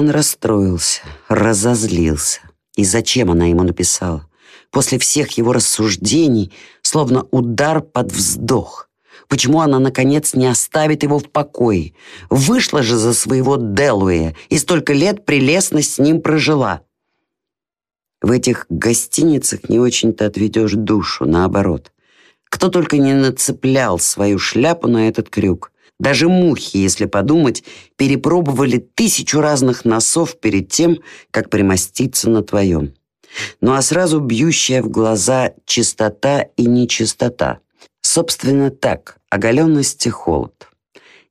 Он расстроился, разозлился. И зачем она ему написала? После всех его рассуждений, словно удар под вздох. Почему она, наконец, не оставит его в покое? Вышла же за своего Делуэя и столько лет прелестно с ним прожила. В этих гостиницах не очень-то отведешь душу, наоборот. Кто только не нацеплял свою шляпу на этот крюк. Даже мухи, если подумать, перепробовали тысячу разных носов перед тем, как примоститься на твоем. Ну а сразу бьющая в глаза чистота и нечистота. Собственно так, оголенность и холод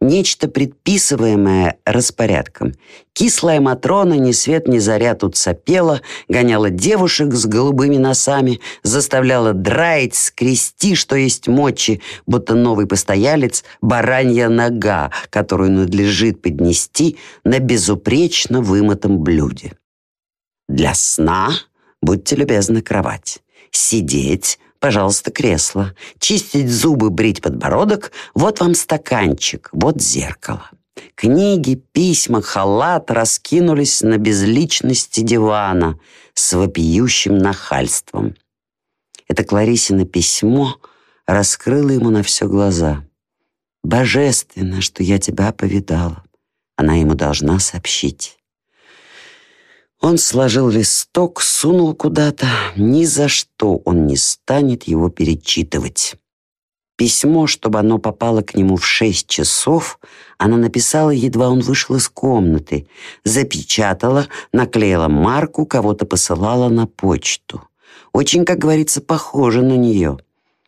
нечто предписываемое распорядком. Кислая Матрона ни свет ни заря тут сопела, гоняла девушек с голубыми носами, заставляла драить, скрести, что есть мочи, будто новый постоялец — баранья нога, которую надлежит поднести на безупречно вымытом блюде. Для сна, будьте любезны, кровать. Сидеть Пожалуйста, кресло. Чистить зубы, брить подбородок. Вот вам стаканчик, вот зеркало. Книги, письма, халат раскинулись на безличности дивана с вопиющим нахальством. Это Кларисина письмо раскрыло ему на все глаза. «Божественно, что я тебя повидала». Она ему должна сообщить. Он сложил листок, сунул куда-то. Ни за что он не станет его перечитывать. Письмо, чтобы оно попало к нему в шесть часов, она написала, едва он вышел из комнаты. Запечатала, наклеила марку, кого-то посылала на почту. Очень, как говорится, похоже на нее.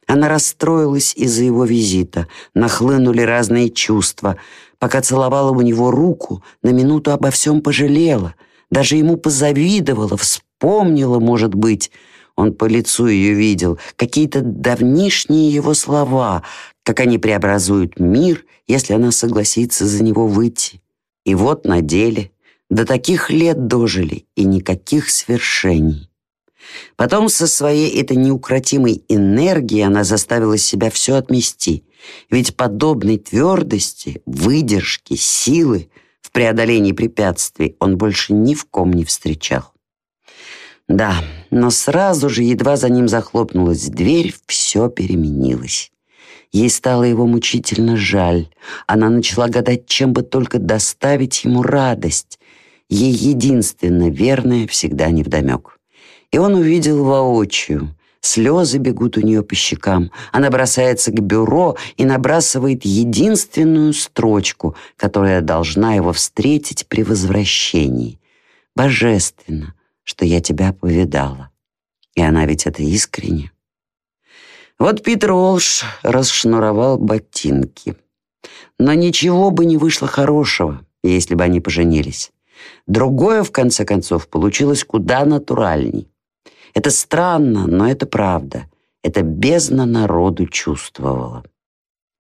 Она расстроилась из-за его визита. Нахлынули разные чувства. Пока целовала у него руку, на минуту обо всем пожалела — даже ему позавидовала, вспомнила, может быть. Он по лицу ее видел. Какие-то давнишние его слова, как они преобразуют мир, если она согласится за него выйти. И вот на деле до таких лет дожили и никаких свершений. Потом со своей этой неукротимой энергией она заставила себя все отмести. Ведь подобной твердости, выдержки, силы в преодолении препятствий он больше ни в ком не встречал. Да, но сразу же, едва за ним захлопнулась дверь, все переменилось. Ей стало его мучительно жаль. Она начала гадать, чем бы только доставить ему радость. Ей единственно верное всегда невдомек. И он увидел воочию, Слезы бегут у нее по щекам. Она бросается к бюро и набрасывает единственную строчку, которая должна его встретить при возвращении. «Божественно, что я тебя повидала». И она ведь это искренне. Вот Питер Олш расшнуровал ботинки. Но ничего бы не вышло хорошего, если бы они поженились. Другое, в конце концов, получилось куда натуральней. Это странно, но это правда. Это бездна народу чувствовала.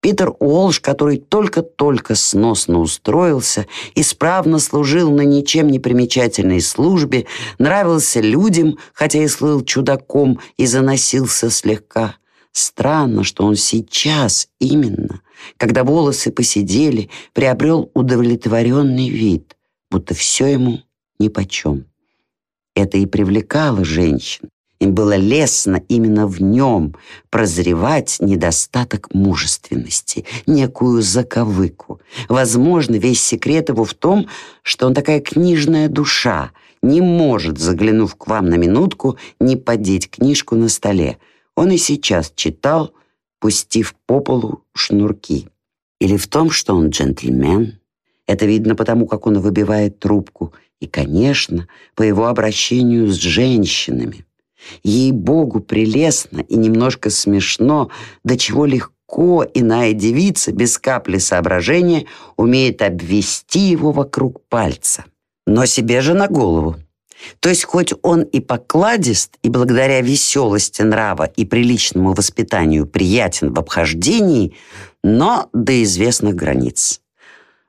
Питер Уолш, который только-только сносно устроился, исправно служил на ничем не примечательной службе, нравился людям, хотя и слыл чудаком и заносился слегка. Странно, что он сейчас именно, когда волосы посидели, приобрел удовлетворенный вид, будто все ему нипочем. Это и привлекало женщин. Им было лестно именно в нем прозревать недостаток мужественности, некую заковыку. Возможно, весь секрет его в том, что он такая книжная душа, не может, заглянув к вам на минутку, не подеть книжку на столе. Он и сейчас читал, пустив по полу шнурки. Или в том, что он джентльмен. Это видно потому, как он выбивает трубку и, конечно, по его обращению с женщинами. Ей-богу, прелестно и немножко смешно, до чего легко иная девица без капли соображения умеет обвести его вокруг пальца. Но себе же на голову. То есть хоть он и покладист, и благодаря веселости нрава и приличному воспитанию приятен в обхождении, но до известных границ.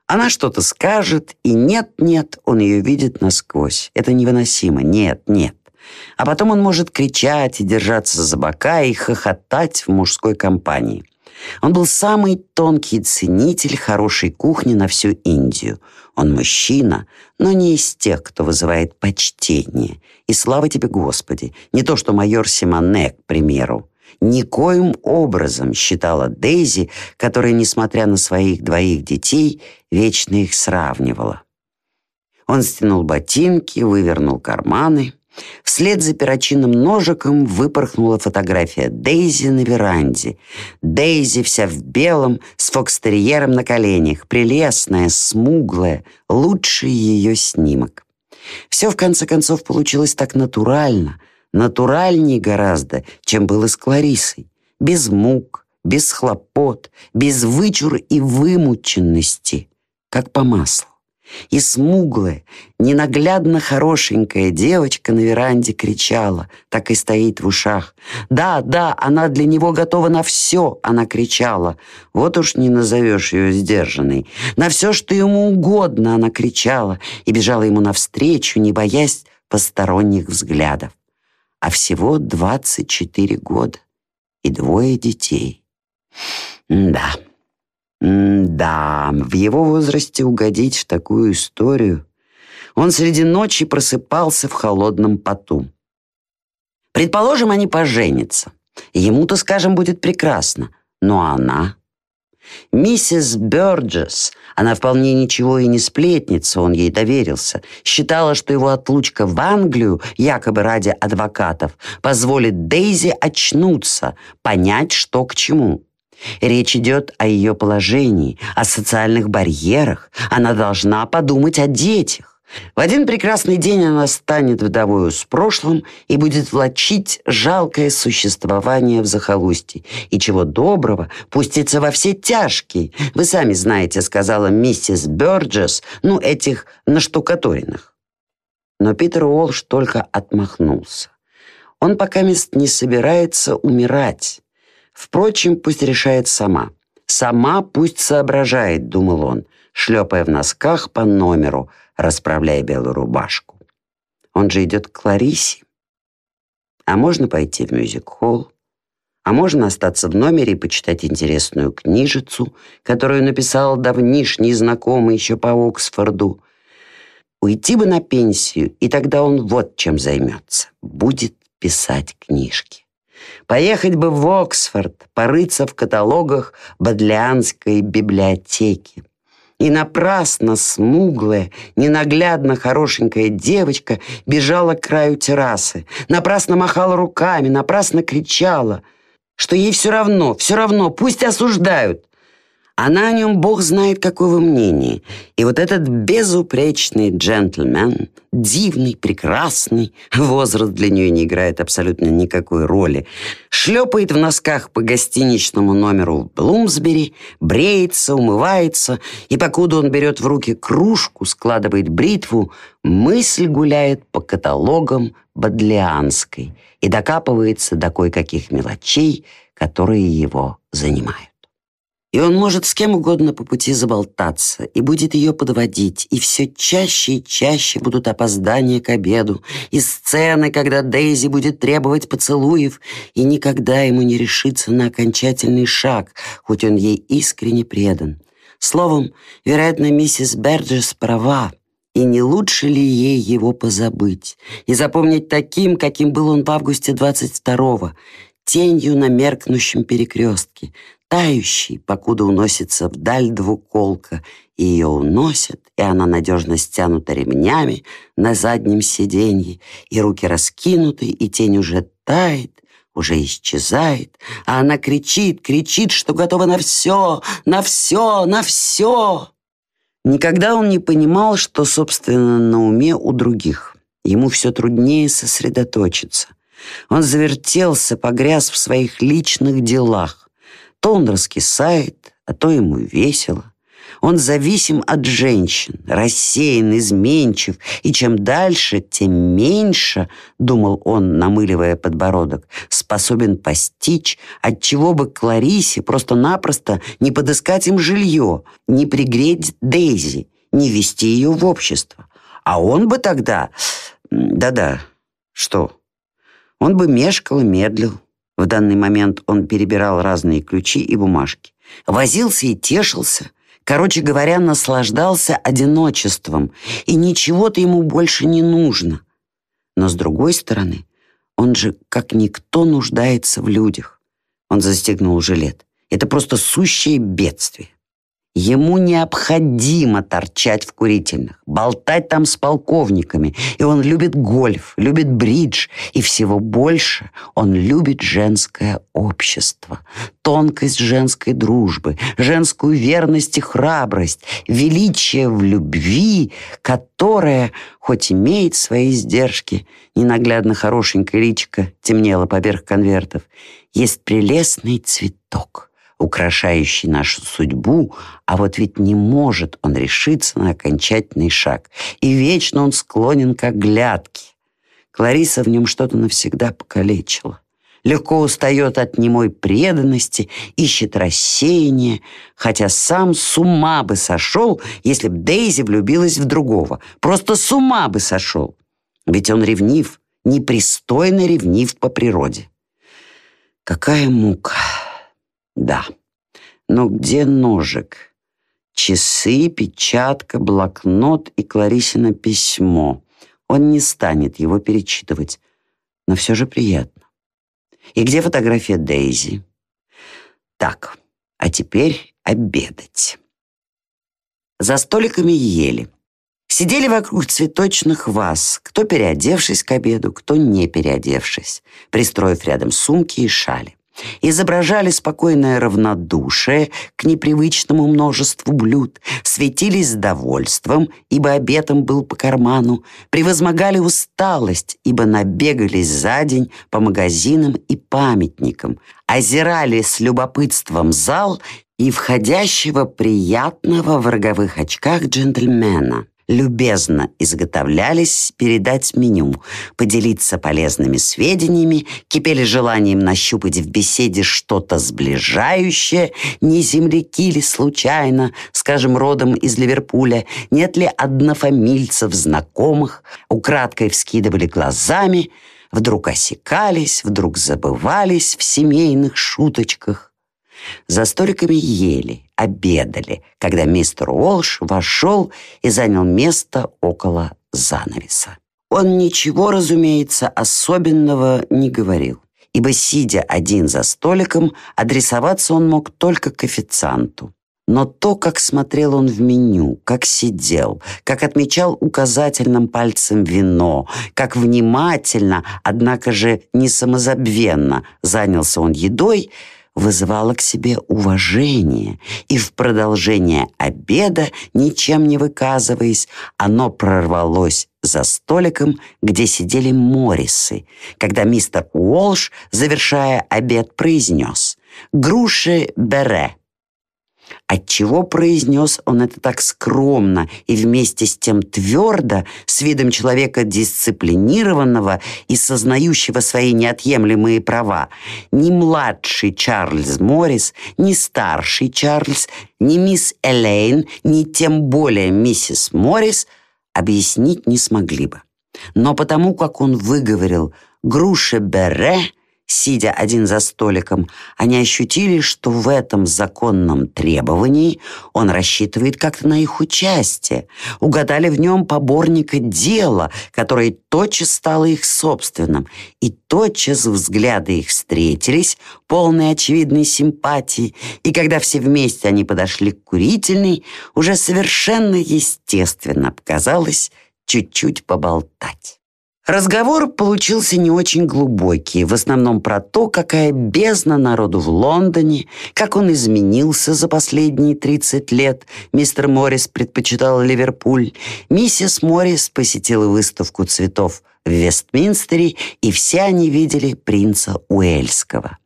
Она что-то скажет, и нет-нет, он ее видит насквозь. Это невыносимо. Нет, нет. А потом он может кричать и держаться за бока и хохотать в мужской компании. Он был самый тонкий ценитель хорошей кухни на всю Индию. Он мужчина, но не из тех, кто вызывает почтение. И слава тебе, Господи, не то что майор Симоне, к примеру. Никоим образом считала Дейзи, которая, несмотря на своих двоих детей, вечно их сравнивала. Он стянул ботинки, вывернул карманы. Вслед за перочинным ножиком выпорхнула фотография Дейзи на веранде. Дейзи вся в белом, с фокстерьером на коленях, прелестная, смуглая, лучший ее снимок. Все, в конце концов, получилось так натурально, натуральнее гораздо, чем было с Кларисой. Без мук, без хлопот, без вычур и вымученности, как по маслу. И смуглая, ненаглядно хорошенькая девочка на веранде кричала, так и стоит в ушах. «Да, да, она для него готова на все!» Она кричала. Вот уж не назовешь ее сдержанной. На все, что ему угодно, она кричала и бежала ему навстречу, не боясь посторонних взглядов. А всего 24 года и двое детей. Да. Да, в его возрасте угодить в такую историю. Он среди ночи просыпался в холодном поту. Предположим, они поженятся. Ему-то, скажем, будет прекрасно. Но она... Миссис Бёрджес, она вполне ничего и не сплетница, он ей доверился, считала, что его отлучка в Англию, якобы ради адвокатов, позволит Дейзи очнуться, понять, что к чему. Речь идет о ее положении, о социальных барьерах. Она должна подумать о детях. В один прекрасный день она станет вдовою с прошлым и будет влачить жалкое существование в захолустье. И чего доброго, пустится во все тяжкие. Вы сами знаете, сказала миссис Бёрджес, ну, этих наштукатуренных. Но Питер Уолш только отмахнулся. Он пока мест не собирается умирать. Впрочем, пусть решает сама. Сама пусть соображает, думал он, шлепая в носках по номеру, расправляя белую рубашку. Он же идет к Кларисе. А можно пойти в мюзик-холл, а можно остаться в номере и почитать интересную книжицу, которую написал давнишний знакомый еще по Оксфорду. Уйти бы на пенсию, и тогда он вот чем займется. Будет писать книжки. Поехать бы в Оксфорд, порыться в каталогах Бодлианской библиотеки. И напрасно смуглая, ненаглядно хорошенькая девочка бежала к краю террасы, напрасно махала руками, напрасно кричала, что ей все равно, все равно, пусть осуждают. Она о нем бог знает какого мнения. И вот этот безупречный джентльмен, дивный, прекрасный, возраст для нее не играет абсолютно никакой роли, шлепает в носках по гостиничному номеру в Блумсбери, бреется, умывается, и покуда он берет в руки кружку, складывает бритву, мысль гуляет по каталогам Бодлианской и докапывается до кое-каких мелочей, которые его занимают. И он может с кем угодно по пути заболтаться, и будет ее подводить, и все чаще и чаще будут опоздания к обеду, и сцены, когда Дейзи будет требовать поцелуев, и никогда ему не решится на окончательный шаг, хоть он ей искренне предан. Словом, вероятно, миссис Берджес права, и не лучше ли ей его позабыть и запомнить таким, каким был он в августе 22-го, тенью на меркнущем перекрестке, тающий, покуда уносится вдаль двуколка, и ее уносят, и она надежно стянута ремнями на заднем сиденье, и руки раскинуты, и тень уже тает, уже исчезает, а она кричит, кричит, что готова на все, на все, на все. Никогда он не понимал, что, собственно, на уме у других. Ему все труднее сосредоточиться. Он завертелся, погряз в своих личных делах. То он раскисает, а то ему весело. Он зависим от женщин, рассеян, изменчив, и чем дальше, тем меньше, думал он, намыливая подбородок, способен постичь, от чего бы Кларисе просто-напросто не подыскать им жилье, не пригреть Дейзи, не вести ее в общество. А он бы тогда... Да-да, что? Он бы мешкал и медлил, В данный момент он перебирал разные ключи и бумажки. Возился и тешился. Короче говоря, наслаждался одиночеством, и ничего-то ему больше не нужно. Но с другой стороны, он же как никто нуждается в людях. Он застегнул жилет. Это просто сущее бедствие. Ему необходимо торчать в курительных, болтать там с полковниками. И он любит гольф, любит бридж. И всего больше он любит женское общество. Тонкость женской дружбы, женскую верность и храбрость, величие в любви, которое, хоть имеет свои издержки, ненаглядно хорошенькая личико темнело поверх конвертов, есть прелестный цветок — украшающий нашу судьбу, а вот ведь не может он решиться на окончательный шаг. И вечно он склонен к оглядке. Клариса в нем что-то навсегда покалечила. Легко устает от немой преданности, ищет рассеяния, хотя сам с ума бы сошел, если б Дейзи влюбилась в другого. Просто с ума бы сошел. Ведь он ревнив, непристойно ревнив по природе. Какая мука! Да. Но где ножик? Часы, печатка, блокнот и Кларисина письмо. Он не станет его перечитывать, но все же приятно. И где фотография Дейзи? Так, а теперь обедать. За столиками ели. Сидели вокруг цветочных ваз, кто переодевшись к обеду, кто не переодевшись, пристроив рядом сумки и шали изображали спокойное равнодушие к непривычному множеству блюд, светились довольством, ибо обетом был по карману, превозмогали усталость, ибо набегались за день по магазинам и памятникам, озирали с любопытством зал и входящего приятного в роговых очках джентльмена любезно изготовлялись передать меню, поделиться полезными сведениями, кипели желанием нащупать в беседе что-то сближающее, не земляки ли случайно, скажем, родом из Ливерпуля, нет ли однофамильцев, знакомых, украдкой вскидывали глазами, вдруг осекались, вдруг забывались в семейных шуточках. За столиками ели, обедали, когда мистер Уолш вошел и занял место около занавеса. Он ничего, разумеется, особенного не говорил, ибо, сидя один за столиком, адресоваться он мог только к официанту. Но то, как смотрел он в меню, как сидел, как отмечал указательным пальцем вино, как внимательно, однако же не самозабвенно занялся он едой – вызывало к себе уважение, и в продолжение обеда, ничем не выказываясь, оно прорвалось за столиком, где сидели Моррисы, когда мистер Уолш, завершая обед, произнес «Груши бере». Отчего произнес он это так скромно и вместе с тем твердо, с видом человека дисциплинированного и сознающего свои неотъемлемые права? Ни младший Чарльз Моррис, ни старший Чарльз, ни мисс Элейн, ни тем более миссис Моррис объяснить не смогли бы. Но потому, как он выговорил «груша бере», сидя один за столиком, они ощутили, что в этом законном требовании он рассчитывает как-то на их участие, угадали в нем поборника дела, которое тотчас стало их собственным, и тотчас взгляды их встретились, полные очевидной симпатии, и когда все вместе они подошли к курительной, уже совершенно естественно показалось чуть-чуть поболтать. Разговор получился не очень глубокий, в основном про то, какая бездна народу в Лондоне, как он изменился за последние 30 лет. Мистер Моррис предпочитал Ливерпуль. Миссис Моррис посетила выставку цветов в Вестминстере, и все они видели принца Уэльского.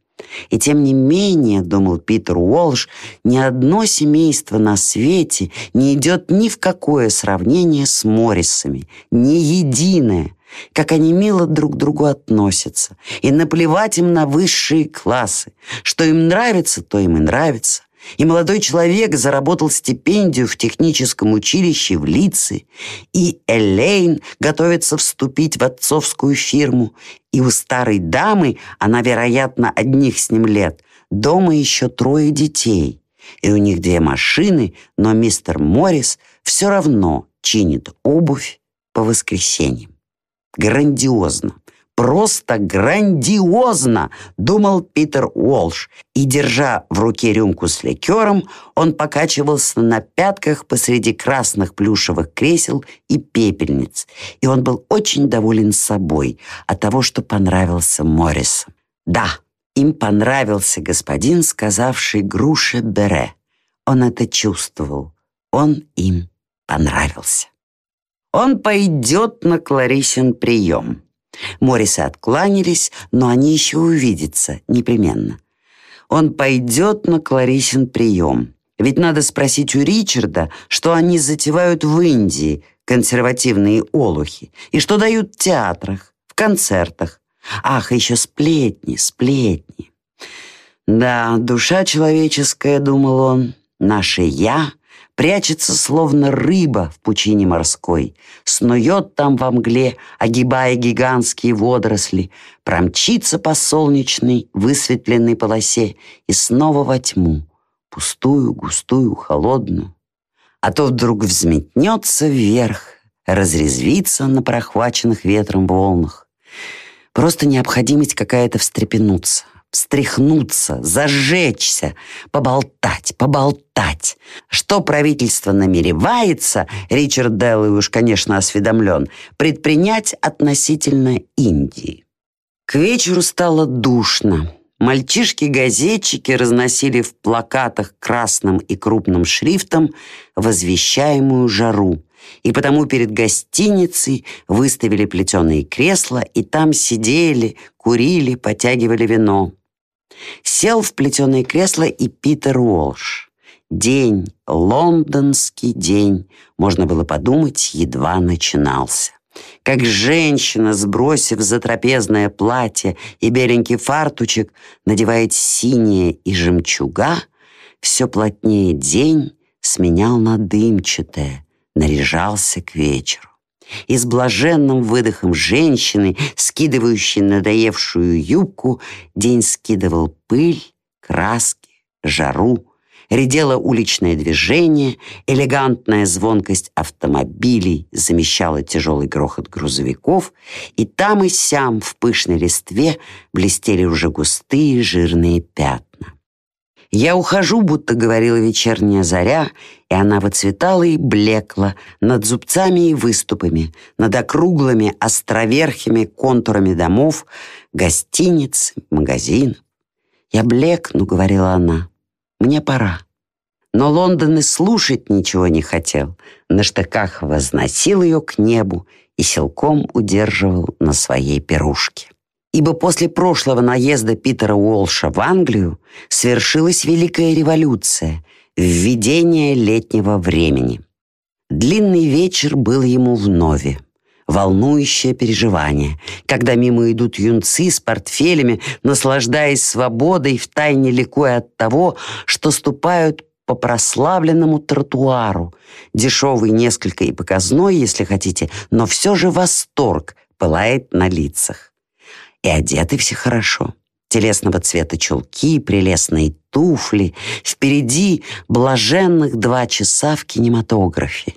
И тем не менее, думал Питер Уолш, ни одно семейство на свете не идет ни в какое сравнение с Моррисами, ни единое как они мило друг к другу относятся, и наплевать им на высшие классы. Что им нравится, то им и нравится. и молодой человек заработал стипендию в техническом училище в Лице, и Элейн готовится вступить в отцовскую фирму, и у старой дамы, она, вероятно, одних с ним лет, дома еще трое детей, и у них две машины, но мистер Моррис все равно чинит обувь по воскресеньям. Грандиозно. Просто грандиозно, думал Питер Уолш, и, держа в руке рюмку с ликером, он покачивался на пятках посреди красных плюшевых кресел и пепельниц, и он был очень доволен собой от того, что понравился Моррису. Да, им понравился господин, сказавший груше Бере. Он это чувствовал. Он им понравился. Он пойдет на Кларисин прием. Моррисы откланялись, но они еще увидятся непременно. Он пойдет на Кларисин прием. Ведь надо спросить у Ричарда, что они затевают в Индии, консервативные олухи, и что дают в театрах, в концертах. Ах, еще сплетни, сплетни. Да, душа человеческая, думал он, наше «я» прячется, словно рыба в пучине морской, снует там во мгле, огибая гигантские водоросли, промчится по солнечной высветленной полосе и снова во тьму, пустую, густую, холодную. А то вдруг взметнется вверх, разрезвится на прохваченных ветром волнах. Просто необходимость какая-то встрепенуться, встряхнуться, зажечься, поболтать, поболтать. Что правительство намеревается, Ричард Деллой уж, конечно, осведомлен, предпринять относительно Индии. К вечеру стало душно. Мальчишки-газетчики разносили в плакатах красным и крупным шрифтом возвещаемую жару. И потому перед гостиницей выставили плетеные кресла, и там сидели, курили, потягивали вино. Сел в плетеное кресло и Питер Уолш. День, лондонский день, можно было подумать, едва начинался. Как женщина, сбросив затрапезное платье и беленький фартучек, надевает синее и жемчуга, все плотнее день сменял на дымчатое, наряжался к вечеру и с блаженным выдохом женщины, скидывающей надоевшую юбку, день скидывал пыль, краски, жару, редело уличное движение, элегантная звонкость автомобилей замещала тяжелый грохот грузовиков, и там и сям в пышной листве блестели уже густые жирные пятна. «Я ухожу», будто говорила вечерняя заря, и она выцветала и блекла над зубцами и выступами, над округлыми островерхими контурами домов, гостиниц, магазинов. «Я блекну», — говорила она, — «мне пора». Но Лондон и слушать ничего не хотел. На штыках возносил ее к небу и силком удерживал на своей пирушке ибо после прошлого наезда Питера Уолша в Англию свершилась Великая революция, введение летнего времени. Длинный вечер был ему вновь. Волнующее переживание, когда мимо идут юнцы с портфелями, наслаждаясь свободой, втайне ликуя от того, что ступают по прославленному тротуару. Дешевый несколько и показной, если хотите, но все же восторг пылает на лицах. И одеты все хорошо. Телесного цвета чулки, прелестные туфли. Впереди блаженных два часа в кинематографе.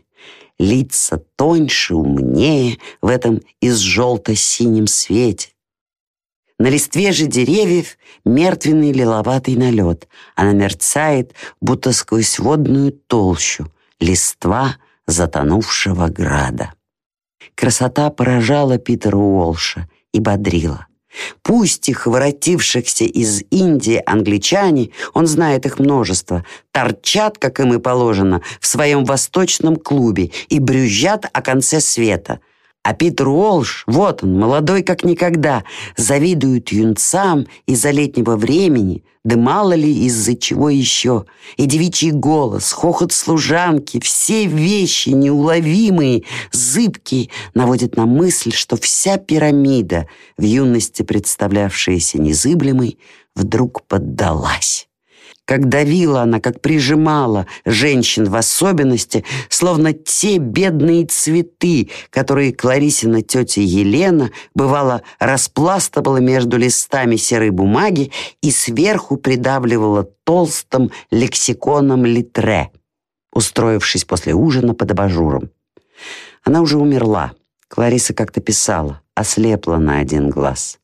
Лица тоньше, умнее в этом из желто-синем свете. На листве же деревьев мертвенный лиловатый налет. Она мерцает, будто сквозь водную толщу. Листва затонувшего града. Красота поражала Питера Уолша и бодрила. Пусть их воротившихся из Индии англичане, он знает их множество, торчат, как им и положено, в своем восточном клубе и брюзжат о конце света – а Питер Уолш, вот он, молодой как никогда, завидует юнцам из-за летнего времени, да мало ли из-за чего еще. И девичий голос, хохот служанки, все вещи неуловимые, зыбкие, наводят на мысль, что вся пирамида, в юности представлявшаяся незыблемой, вдруг поддалась. Как давила она, как прижимала женщин в особенности, словно те бедные цветы, которые Кларисина тетя Елена бывало распластывала между листами серой бумаги и сверху придавливала толстым лексиконом литре, устроившись после ужина под абажуром. Она уже умерла. Клариса как-то писала, ослепла на один глаз.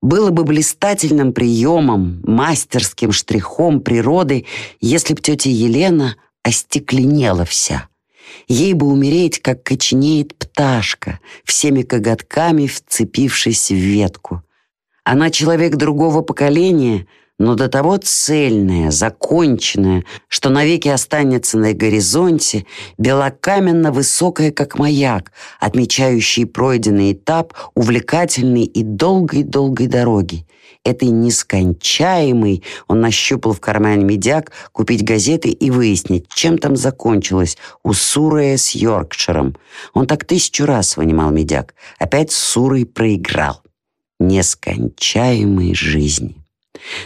Было бы блистательным приемом, мастерским штрихом природы, если б тетя Елена остекленела вся. Ей бы умереть, как коченеет пташка, всеми коготками вцепившись в ветку. Она человек другого поколения — но до того цельная, законченная, что навеки останется на горизонте, белокаменно высокая, как маяк, отмечающий пройденный этап увлекательной и долгой-долгой дороги. Этой нескончаемой он нащупал в кармане медяк купить газеты и выяснить, чем там закончилось у Сурая с Йоркширом. Он так тысячу раз вынимал медяк. Опять Сурой проиграл. Нескончаемой жизни.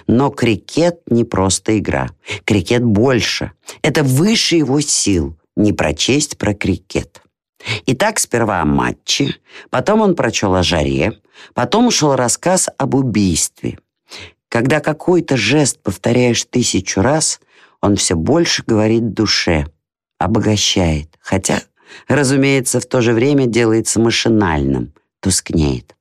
Но крикет не просто игра. Крикет больше. Это выше его сил. Не прочесть про крикет. Итак, сперва о матче, потом он прочел о жаре, потом шел рассказ об убийстве. Когда какой-то жест повторяешь тысячу раз, он все больше говорит душе, обогащает, хотя, разумеется, в то же время делается машинальным, тускнеет.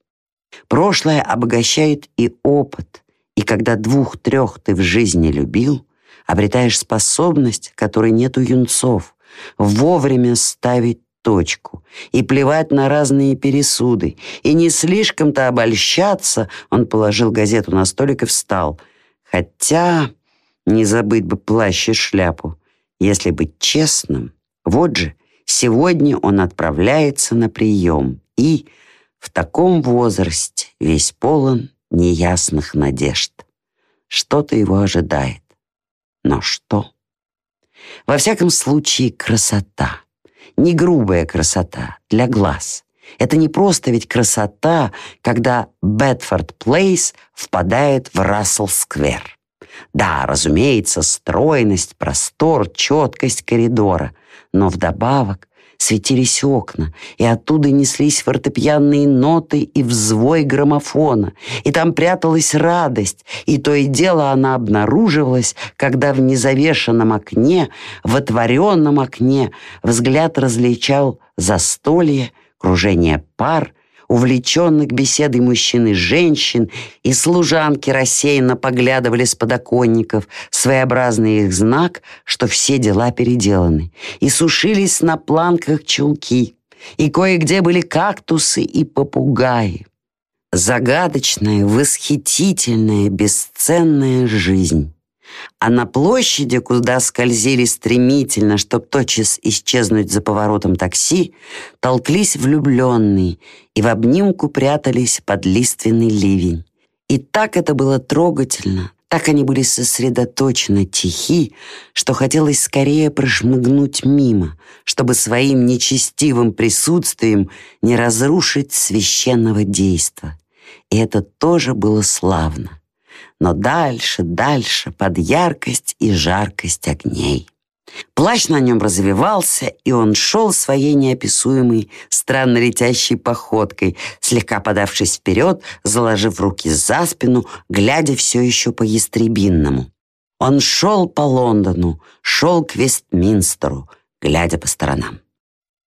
Прошлое обогащает и опыт, и когда двух-трех ты в жизни любил, обретаешь способность, которой нет у юнцов, вовремя ставить точку и плевать на разные пересуды. И не слишком-то обольщаться, он положил газету на столик и встал. Хотя не забыть бы плащ и шляпу. Если быть честным, вот же, сегодня он отправляется на прием и в таком возрасте весь полон неясных надежд. Что-то его ожидает. Но что? Во всяком случае, красота. Не грубая красота, для глаз. Это не просто ведь красота, когда Бетфорд Плейс впадает в Рассел-сквер. Да, разумеется, стройность, простор, четкость коридора, но вдобавок светились окна, и оттуда неслись фортепианные ноты и взвой граммофона, и там пряталась радость, и то и дело она обнаруживалась, когда в незавешенном окне, в отворенном окне взгляд различал застолье, кружение пар — увлеченных беседой мужчин и женщин, и служанки рассеянно поглядывали с подоконников, своеобразный их знак, что все дела переделаны, и сушились на планках чулки, и кое-где были кактусы и попугаи. Загадочная, восхитительная, бесценная жизнь. А на площади, куда скользили стремительно, чтоб тотчас исчезнуть за поворотом такси, толклись влюбленные и в обнимку прятались под лиственный ливень. И так это было трогательно, так они были сосредоточены, тихи, что хотелось скорее прошмыгнуть мимо, чтобы своим нечестивым присутствием не разрушить священного действа. И это тоже было славно но дальше, дальше, под яркость и жаркость огней. Плащ на нем развивался, и он шел своей неописуемой, странно летящей походкой, слегка подавшись вперед, заложив руки за спину, глядя все еще по ястребинному. Он шел по Лондону, шел к Вестминстеру, глядя по сторонам.